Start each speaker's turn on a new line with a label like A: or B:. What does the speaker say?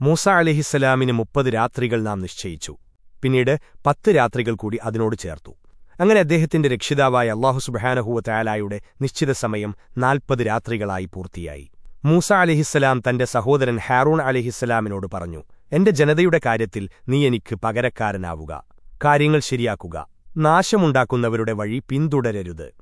A: മൂസ അലിഹിസ്സലാമിന് മുപ്പത് രാത്രികൾ നാം നിശ്ചയിച്ചു. പിന്നീട് പത്ത് രാത്രികൾ കൂടി അതിനോട് ചേർത്തു. അങ്ങനെ അദ്ദേഹത്തിന്റെ രക്ഷിതാവായ അള്ളാഹു സുബാനഹുവ തയാലായുടെ നിശ്ചിത സമയം നാൽപ്പത് രാത്രികളായി പൂർത്തിയായി. മൂസ അലിഹിസ്സലാം തന്റെ സഹോദരൻ ഹാറൂൺ അലിഹിസ്സലാമിനോട് പറഞ്ഞു എന്റെ ജനതയുടെ കാര്യത്തിൽ നീ എനിക്ക് പകരക്കാരനാവുക. കാര്യങ്ങൾ ശരിയാക്കുക. നാശമുണ്ടാക്കുന്നവരുടെ വഴി പിന്തുടരരുത്.